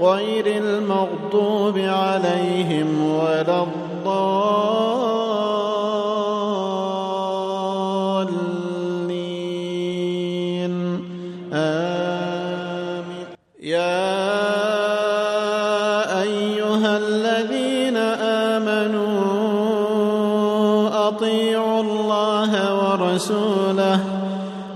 غير المغضوب عليهم ولا الضالين. آمين. يا أيها الذين آمنوا أطيعوا الله ورسوله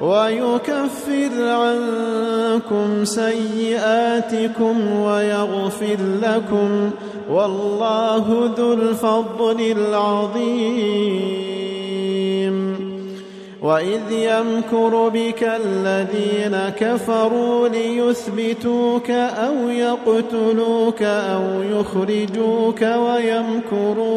ويكفر عنكم سيئاتكم ويغفر لكم والله ذو الفضل العظيم. وإذ يمكر بك الذين كفروا ليثبتوك أو يقتلوك أو يخرجوك ويمكرون.